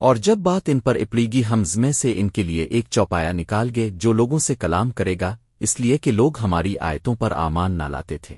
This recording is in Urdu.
اور جب بات ان پر اپڑیگی ہم زمے سے ان کے لیے ایک چوپایا نکال گے جو لوگوں سے کلام کرے گا، اس لیے کہ لوگ ہماری آیتوں پر آمان نہ لاتے تھے۔